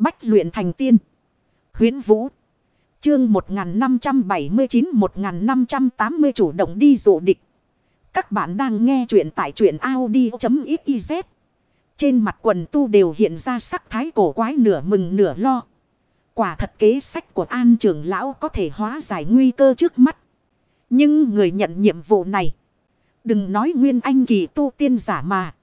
Bách luyện thành tiên. Huyến Vũ. Chương 1579-1580 chủ động đi dụ địch. Các bạn đang nghe truyện tại truyện Audi.xyz. Trên mặt quần tu đều hiện ra sắc thái cổ quái nửa mừng nửa lo. Quả thật kế sách của an trưởng lão có thể hóa giải nguy cơ trước mắt. Nhưng người nhận nhiệm vụ này. Đừng nói nguyên anh kỳ tu tiên giả mà.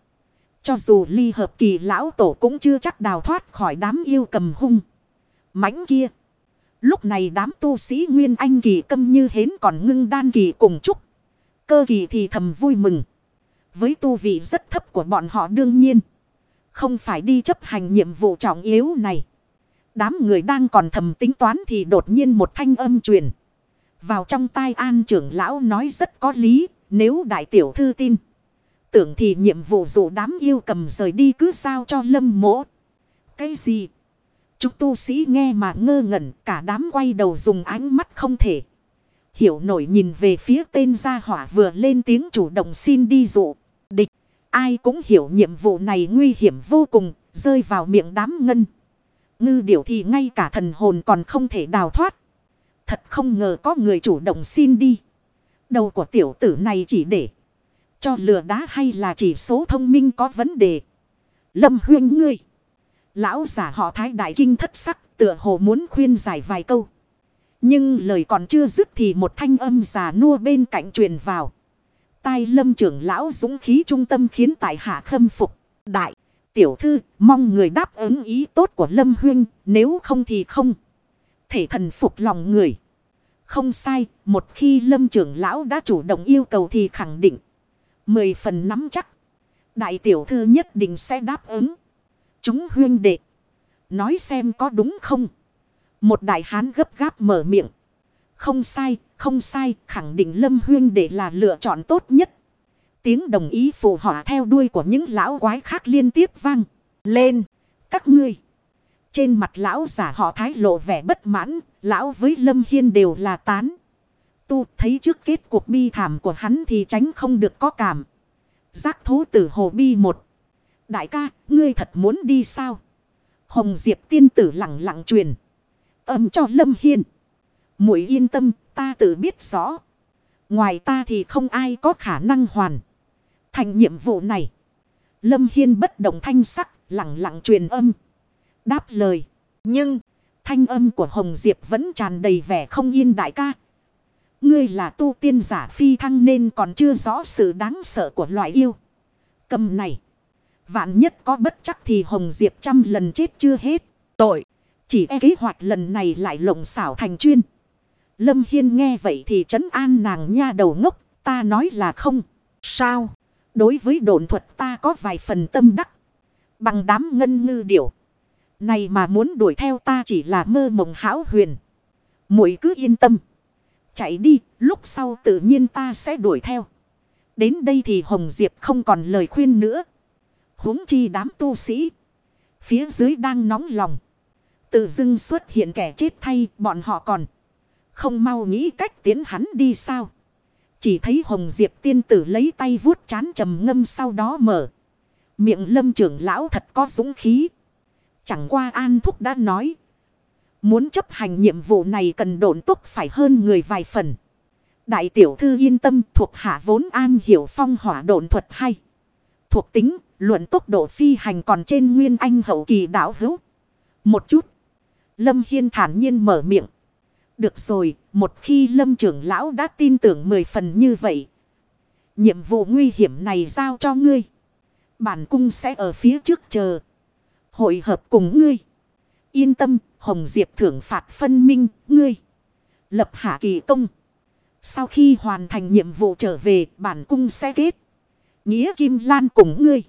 Cho dù ly hợp kỳ lão tổ cũng chưa chắc đào thoát khỏi đám yêu cầm hung. mãnh kia. Lúc này đám tu sĩ nguyên anh kỳ câm như hến còn ngưng đan kỳ cùng chúc. Cơ kỳ thì thầm vui mừng. Với tu vị rất thấp của bọn họ đương nhiên. Không phải đi chấp hành nhiệm vụ trọng yếu này. Đám người đang còn thầm tính toán thì đột nhiên một thanh âm truyền. Vào trong tai an trưởng lão nói rất có lý. Nếu đại tiểu thư tin. Tưởng thì nhiệm vụ dụ đám yêu cầm rời đi cứ sao cho lâm mỗ. Cái gì? Chúng tu sĩ nghe mà ngơ ngẩn, cả đám quay đầu dùng ánh mắt không thể. Hiểu nổi nhìn về phía tên gia hỏa vừa lên tiếng chủ động xin đi dụ. Địch. Ai cũng hiểu nhiệm vụ này nguy hiểm vô cùng. Rơi vào miệng đám ngân. Ngư điểu thì ngay cả thần hồn còn không thể đào thoát. Thật không ngờ có người chủ động xin đi. Đầu của tiểu tử này chỉ để cho lừa đá hay là chỉ số thông minh có vấn đề. Lâm huyên ngươi. Lão giả họ thái đại kinh thất sắc tựa hồ muốn khuyên giải vài câu. Nhưng lời còn chưa dứt thì một thanh âm già nua bên cạnh truyền vào. Tai lâm trưởng lão dũng khí trung tâm khiến tại hạ khâm phục. Đại, tiểu thư, mong người đáp ứng ý tốt của lâm huyên, nếu không thì không. Thể thần phục lòng người. Không sai, một khi lâm trưởng lão đã chủ động yêu cầu thì khẳng định. Mười phần nắm chắc. Đại tiểu thư nhất định sẽ đáp ứng. Chúng huyên đệ. Nói xem có đúng không? Một đại hán gấp gáp mở miệng. Không sai, không sai, khẳng định lâm huyên đệ là lựa chọn tốt nhất. Tiếng đồng ý phù họa theo đuôi của những lão quái khác liên tiếp vang. Lên, các ngươi. Trên mặt lão giả họ thái lộ vẻ bất mãn, lão với lâm hiên đều là tán tu thấy trước kết cuộc bi thảm của hắn thì tránh không được có cảm. Giác thú tử hồ bi một. Đại ca, ngươi thật muốn đi sao? Hồng Diệp tiên tử lặng lặng truyền. Âm cho Lâm Hiên. muội yên tâm, ta tự biết rõ. Ngoài ta thì không ai có khả năng hoàn. Thành nhiệm vụ này. Lâm Hiên bất động thanh sắc, lặng lặng truyền âm. Đáp lời. Nhưng, thanh âm của Hồng Diệp vẫn tràn đầy vẻ không yên đại ca. Ngươi là tu tiên giả phi thăng nên còn chưa rõ sự đáng sợ của loại yêu. Cầm này. Vạn nhất có bất chắc thì Hồng Diệp trăm lần chết chưa hết. Tội. Chỉ e kế hoạch lần này lại lộng xảo thành chuyên. Lâm Hiên nghe vậy thì trấn an nàng nha đầu ngốc. Ta nói là không. Sao? Đối với độn thuật ta có vài phần tâm đắc. Bằng đám ngân ngư điểu. Này mà muốn đuổi theo ta chỉ là mơ mộng hão huyền. muội cứ yên tâm. Chạy đi, lúc sau tự nhiên ta sẽ đuổi theo. Đến đây thì Hồng Diệp không còn lời khuyên nữa. huống chi đám tu sĩ. Phía dưới đang nóng lòng. Tự dưng xuất hiện kẻ chết thay bọn họ còn. Không mau nghĩ cách tiến hắn đi sao. Chỉ thấy Hồng Diệp tiên tử lấy tay vuốt chán trầm ngâm sau đó mở. Miệng lâm trưởng lão thật có dũng khí. Chẳng qua An Thúc đã nói. Muốn chấp hành nhiệm vụ này cần độn tốc phải hơn người vài phần. Đại tiểu thư yên tâm thuộc hạ vốn an hiểu phong hỏa độn thuật hay. Thuộc tính, luận tốc độ phi hành còn trên nguyên anh hậu kỳ đảo hữu. Một chút. Lâm Hiên thản nhiên mở miệng. Được rồi, một khi Lâm trưởng lão đã tin tưởng mười phần như vậy. Nhiệm vụ nguy hiểm này giao cho ngươi. Bản cung sẽ ở phía trước chờ. Hội hợp cùng ngươi. Yên tâm, Hồng Diệp thưởng phạt phân minh, ngươi. Lập hạ kỳ công. Sau khi hoàn thành nhiệm vụ trở về, bản cung sẽ kết. Nghĩa Kim Lan cùng ngươi.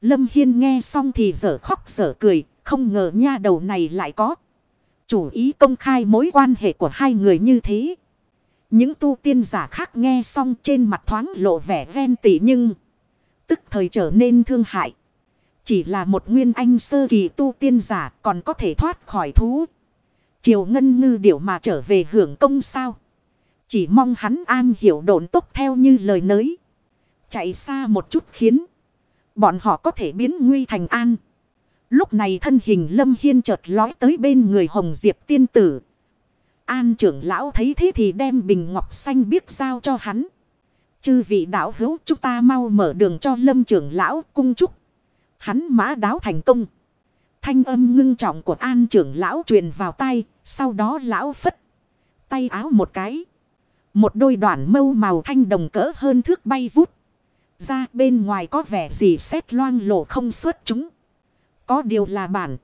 Lâm Hiên nghe xong thì dở khóc dở cười, không ngờ nha đầu này lại có. Chủ ý công khai mối quan hệ của hai người như thế. Những tu tiên giả khác nghe xong trên mặt thoáng lộ vẻ ven tỉ nhưng tức thời trở nên thương hại. Chỉ là một nguyên anh sơ kỳ tu tiên giả còn có thể thoát khỏi thú. Triều ngân ngư điểu mà trở về hưởng công sao. Chỉ mong hắn an hiểu độn tốc theo như lời nới. Chạy xa một chút khiến bọn họ có thể biến nguy thành an. Lúc này thân hình Lâm Hiên chợt lói tới bên người Hồng Diệp tiên tử. An trưởng lão thấy thế thì đem bình ngọc xanh biết giao cho hắn. Chư vị đạo hữu, chúng ta mau mở đường cho Lâm trưởng lão cung chúc. Hắn mã đáo thành công. Thanh âm ngưng trọng của an trưởng lão truyền vào tay. Sau đó lão phất. Tay áo một cái. Một đôi đoạn mâu màu thanh đồng cỡ hơn thước bay vút. Ra bên ngoài có vẻ gì xét loang lộ không xuất chúng. Có điều là bản.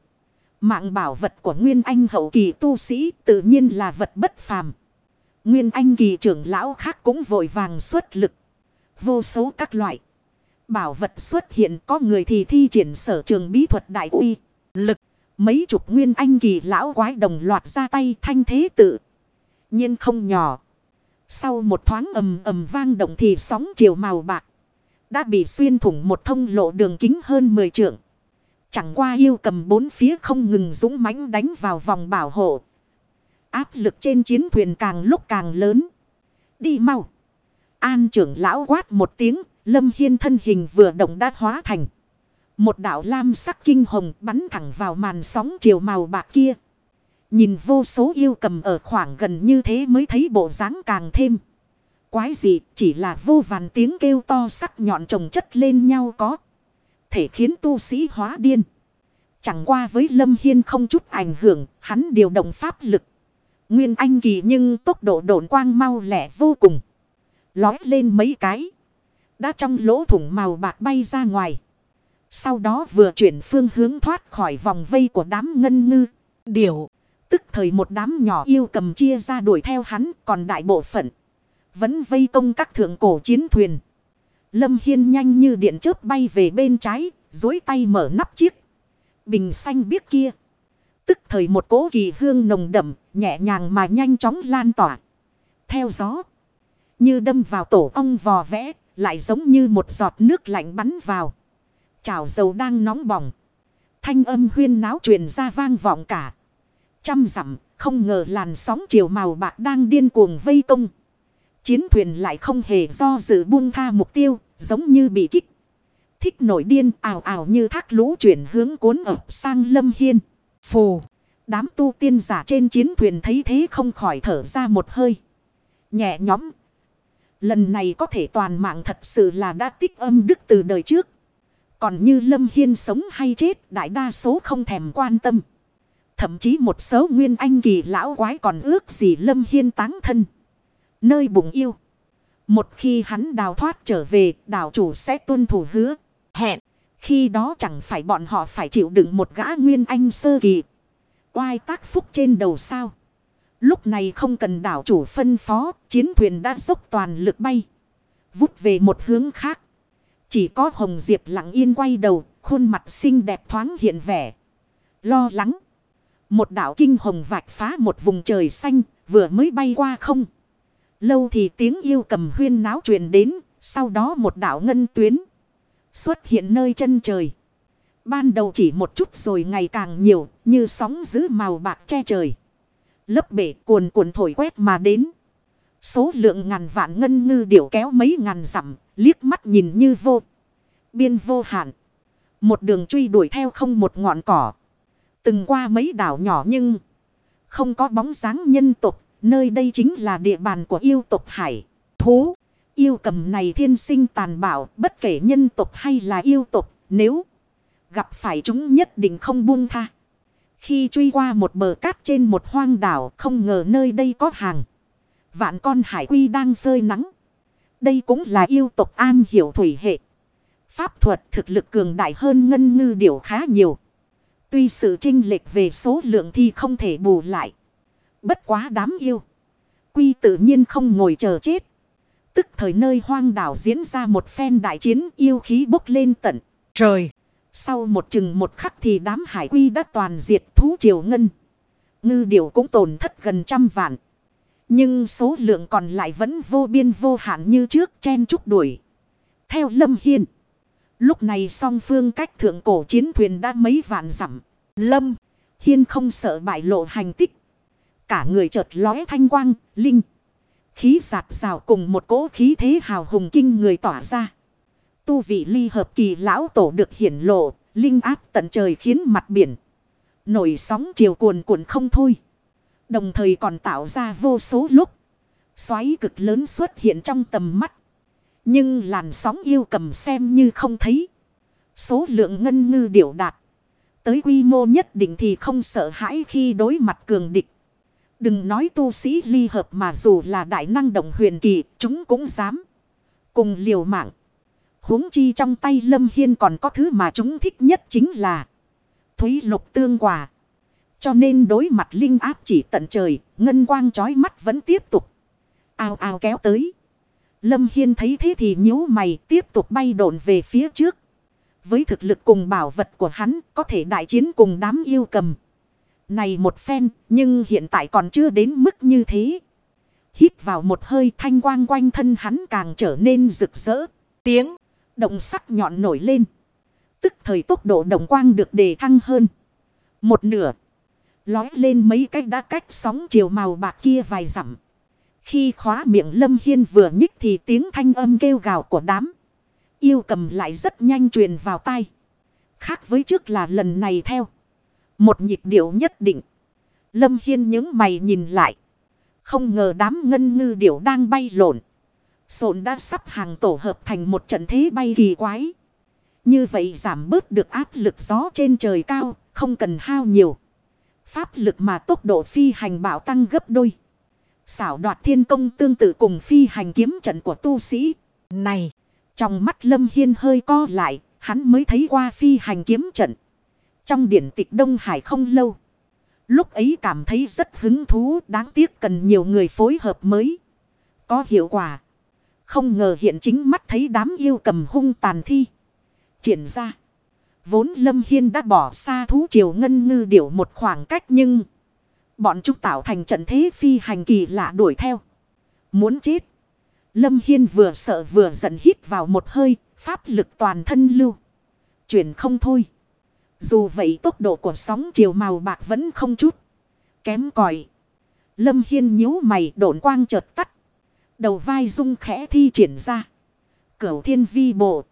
Mạng bảo vật của Nguyên Anh hậu kỳ tu sĩ tự nhiên là vật bất phàm. Nguyên Anh kỳ trưởng lão khác cũng vội vàng xuất lực. Vô số các loại. Bảo vật xuất hiện có người thì thi triển sở trường bí thuật đại uy. Lực. Mấy chục Nguyên Anh kỳ lão quái đồng loạt ra tay thanh thế tự. nhiên không nhỏ. Sau một thoáng ầm ầm vang động thì sóng chiều màu bạc. Đã bị xuyên thủng một thông lộ đường kính hơn 10 trượng. Chẳng qua yêu cầm bốn phía không ngừng dũng mãnh đánh vào vòng bảo hộ. Áp lực trên chiến thuyền càng lúc càng lớn. Đi mau. An trưởng lão quát một tiếng. Lâm Hiên thân hình vừa động đã hóa thành. Một đạo lam sắc kinh hồng bắn thẳng vào màn sóng chiều màu bạc kia. Nhìn vô số yêu cầm ở khoảng gần như thế mới thấy bộ dáng càng thêm. Quái gì chỉ là vô vàn tiếng kêu to sắc nhọn trồng chất lên nhau có. Thể khiến tu sĩ hóa điên. Chẳng qua với Lâm Hiên không chút ảnh hưởng, hắn điều động pháp lực. Nguyên anh kỳ nhưng tốc độ độn quang mau lẻ vô cùng. Lói lên mấy cái. Đã trong lỗ thủng màu bạc bay ra ngoài. Sau đó vừa chuyển phương hướng thoát khỏi vòng vây của đám ngân ngư. Điều. Tức thời một đám nhỏ yêu cầm chia ra đuổi theo hắn. Còn đại bộ phận. Vẫn vây công các thượng cổ chiến thuyền. Lâm Hiên nhanh như điện chớp bay về bên trái. Dối tay mở nắp chiếc. Bình xanh biếc kia. Tức thời một cỗ kỳ hương nồng đậm. Nhẹ nhàng mà nhanh chóng lan tỏa. Theo gió. Như đâm vào tổ ong vò vẽ. Lại giống như một giọt nước lạnh bắn vào. Chảo dầu đang nóng bỏng. Thanh âm huyên náo truyền ra vang vọng cả. Trăm dặm không ngờ làn sóng chiều màu bạc đang điên cuồng vây công. Chiến thuyền lại không hề do dự buông tha mục tiêu, giống như bị kích. Thích nổi điên ảo ảo như thác lũ chuyển hướng cuốn ập sang lâm hiên. Phù, đám tu tiên giả trên chiến thuyền thấy thế không khỏi thở ra một hơi. Nhẹ nhõm. Lần này có thể toàn mạng thật sự là đã tích âm đức từ đời trước. Còn như Lâm Hiên sống hay chết đại đa số không thèm quan tâm. Thậm chí một số nguyên anh kỳ lão quái còn ước gì Lâm Hiên táng thân. Nơi bụng yêu. Một khi hắn đào thoát trở về, đảo chủ sẽ tuân thủ hứa. Hẹn, khi đó chẳng phải bọn họ phải chịu đựng một gã nguyên anh sơ kỳ. Oai tác phúc trên đầu sao. Lúc này không cần đảo chủ phân phó, chiến thuyền đã dốc toàn lực bay. Vút về một hướng khác. Chỉ có Hồng Diệp lặng yên quay đầu, khuôn mặt xinh đẹp thoáng hiện vẻ. Lo lắng. Một đảo kinh hồng vạch phá một vùng trời xanh, vừa mới bay qua không. Lâu thì tiếng yêu cầm huyên náo truyền đến, sau đó một đảo ngân tuyến. Xuất hiện nơi chân trời. Ban đầu chỉ một chút rồi ngày càng nhiều, như sóng giữ màu bạc che trời. Lớp bể cuồn cuộn thổi quét mà đến. Số lượng ngàn vạn ngân ngư điểu kéo mấy ngàn dặm, liếc mắt nhìn như vô. Biên vô hạn. Một đường truy đuổi theo không một ngọn cỏ. Từng qua mấy đảo nhỏ nhưng không có bóng dáng nhân tục. Nơi đây chính là địa bàn của yêu tục hải. Thú. Yêu cầm này thiên sinh tàn bạo bất kể nhân tục hay là yêu tục. Nếu gặp phải chúng nhất định không buông tha. Khi truy qua một bờ cát trên một hoang đảo, không ngờ nơi đây có hàng. Vạn con hải quy đang phơi nắng. Đây cũng là yêu tộc an hiểu thủy hệ. Pháp thuật thực lực cường đại hơn ngân ngư điều khá nhiều. Tuy sự trinh lệch về số lượng thì không thể bù lại. Bất quá đám yêu. Quy tự nhiên không ngồi chờ chết. Tức thời nơi hoang đảo diễn ra một phen đại chiến, yêu khí bốc lên tận. Trời! Sau một chừng một khắc thì đám hải quy đã toàn diệt thú triều ngân. Ngư điều cũng tổn thất gần trăm vạn. Nhưng số lượng còn lại vẫn vô biên vô hạn như trước chen chúc đuổi. Theo Lâm Hiên. Lúc này song phương cách thượng cổ chiến thuyền đã mấy vạn dặm. Lâm Hiên không sợ bại lộ hành tích. Cả người chợt lóe thanh quang, linh. Khí giạt rào cùng một cỗ khí thế hào hùng kinh người tỏa ra. Tu vị ly hợp kỳ lão tổ được hiển lộ, Linh áp tận trời khiến mặt biển. Nổi sóng chiều cuồn cuộn không thôi. Đồng thời còn tạo ra vô số lúc. Xoáy cực lớn xuất hiện trong tầm mắt. Nhưng làn sóng yêu cầm xem như không thấy. Số lượng ngân ngư điểu đạt. Tới quy mô nhất định thì không sợ hãi khi đối mặt cường địch. Đừng nói tu sĩ ly hợp mà dù là đại năng động huyền kỳ, chúng cũng dám. Cùng liều mạng huống chi trong tay Lâm Hiên còn có thứ mà chúng thích nhất chính là Thúy lục tương quả. Cho nên đối mặt linh áp chỉ tận trời, ngân quang chói mắt vẫn tiếp tục. Ao ao kéo tới. Lâm Hiên thấy thế thì nhíu mày tiếp tục bay độn về phía trước. Với thực lực cùng bảo vật của hắn có thể đại chiến cùng đám yêu cầm. Này một phen nhưng hiện tại còn chưa đến mức như thế. Hít vào một hơi thanh quang quanh thân hắn càng trở nên rực rỡ. Tiếng động sắc nhọn nổi lên. Tức thời tốc độ động quang được đề thăng hơn. Một nửa. Lói lên mấy cách đã cách sóng chiều màu bạc kia vài dặm. Khi khóa miệng Lâm Hiên vừa nhích thì tiếng thanh âm kêu gào của đám. Yêu cầm lại rất nhanh truyền vào tay. Khác với trước là lần này theo. Một nhịp điệu nhất định. Lâm Hiên những mày nhìn lại. Không ngờ đám ngân ngư điệu đang bay lộn. Sộn đã sắp hàng tổ hợp thành một trận thế bay kỳ quái. Như vậy giảm bớt được áp lực gió trên trời cao, không cần hao nhiều. Pháp lực mà tốc độ phi hành bảo tăng gấp đôi. Xảo đoạt thiên công tương tự cùng phi hành kiếm trận của tu sĩ. Này, trong mắt Lâm Hiên hơi co lại, hắn mới thấy qua phi hành kiếm trận. Trong điển tịch Đông Hải không lâu. Lúc ấy cảm thấy rất hứng thú, đáng tiếc cần nhiều người phối hợp mới. Có hiệu quả. Không ngờ hiện chính mắt thấy đám yêu cầm hung tàn thi. Triển ra. Vốn Lâm Hiên đã bỏ xa thú triều ngân ngư điểu một khoảng cách nhưng... Bọn chúng tạo thành trận thế phi hành kỳ lạ đuổi theo. Muốn chết. Lâm Hiên vừa sợ vừa giận hít vào một hơi. Pháp lực toàn thân lưu. Chuyển không thôi. Dù vậy tốc độ của sóng chiều màu bạc vẫn không chút. Kém còi. Lâm Hiên nhíu mày độn quang chợt tắt. Đầu vai rung khẽ thi triển ra. Cửu thiên vi bộ.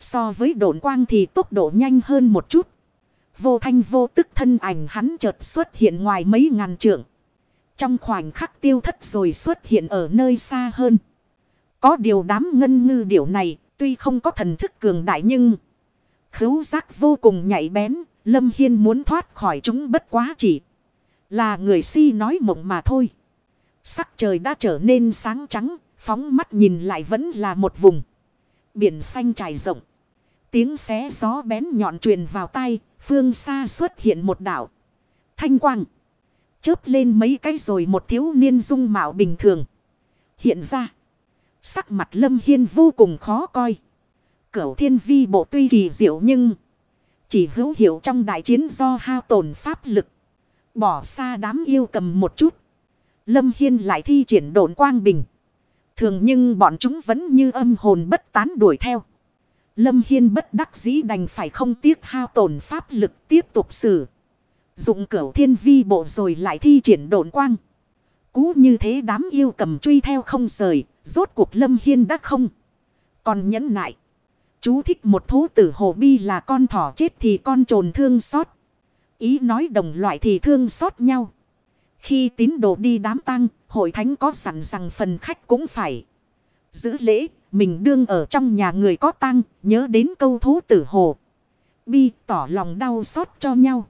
So với độn quang thì tốc độ nhanh hơn một chút. Vô thanh vô tức thân ảnh hắn chợt xuất hiện ngoài mấy ngàn trượng. Trong khoảnh khắc tiêu thất rồi xuất hiện ở nơi xa hơn. Có điều đám ngân ngư điểu này tuy không có thần thức cường đại nhưng... Khứu giác vô cùng nhạy bén. Lâm Hiên muốn thoát khỏi chúng bất quá chỉ. Là người si nói mộng mà thôi. Sắc trời đã trở nên sáng trắng. Phóng mắt nhìn lại vẫn là một vùng. Biển xanh trải rộng. Tiếng xé gió bén nhọn truyền vào tay. Phương xa xuất hiện một đảo. Thanh quang. Chớp lên mấy cái rồi một thiếu niên dung mạo bình thường. Hiện ra. Sắc mặt lâm hiên vô cùng khó coi. Cửu thiên vi bộ tuy kỳ diệu nhưng. Chỉ hữu hiệu trong đại chiến do hao tổn pháp lực. Bỏ xa đám yêu cầm một chút. Lâm Hiên lại thi triển độn quang bình. Thường nhưng bọn chúng vẫn như âm hồn bất tán đuổi theo. Lâm Hiên bất đắc dĩ đành phải không tiếc hao tổn pháp lực tiếp tục xử. Dụng cửu thiên vi bộ rồi lại thi triển độn quang. Cú như thế đám yêu cầm truy theo không rời. Rốt cuộc Lâm Hiên đã không. Còn nhẫn nại. Chú thích một thú tử hồ bi là con thỏ chết thì con trồn thương xót. Ý nói đồng loại thì thương xót nhau. Khi tín đồ đi đám tang, hội thánh có sẵn rằng phần khách cũng phải giữ lễ. Mình đương ở trong nhà người có tang, nhớ đến câu thú tử hồ. Bi tỏ lòng đau xót cho nhau.